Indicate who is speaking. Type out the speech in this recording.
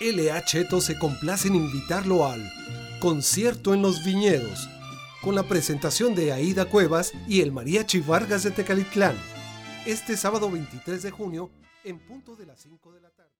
Speaker 1: LH se complace en invitarlo al Concierto en los Viñedos, con la presentación de Aida Cuevas y el Mariachi Vargas de Tecalitlán, este sábado 23 de junio en punto de las 5 de la tarde.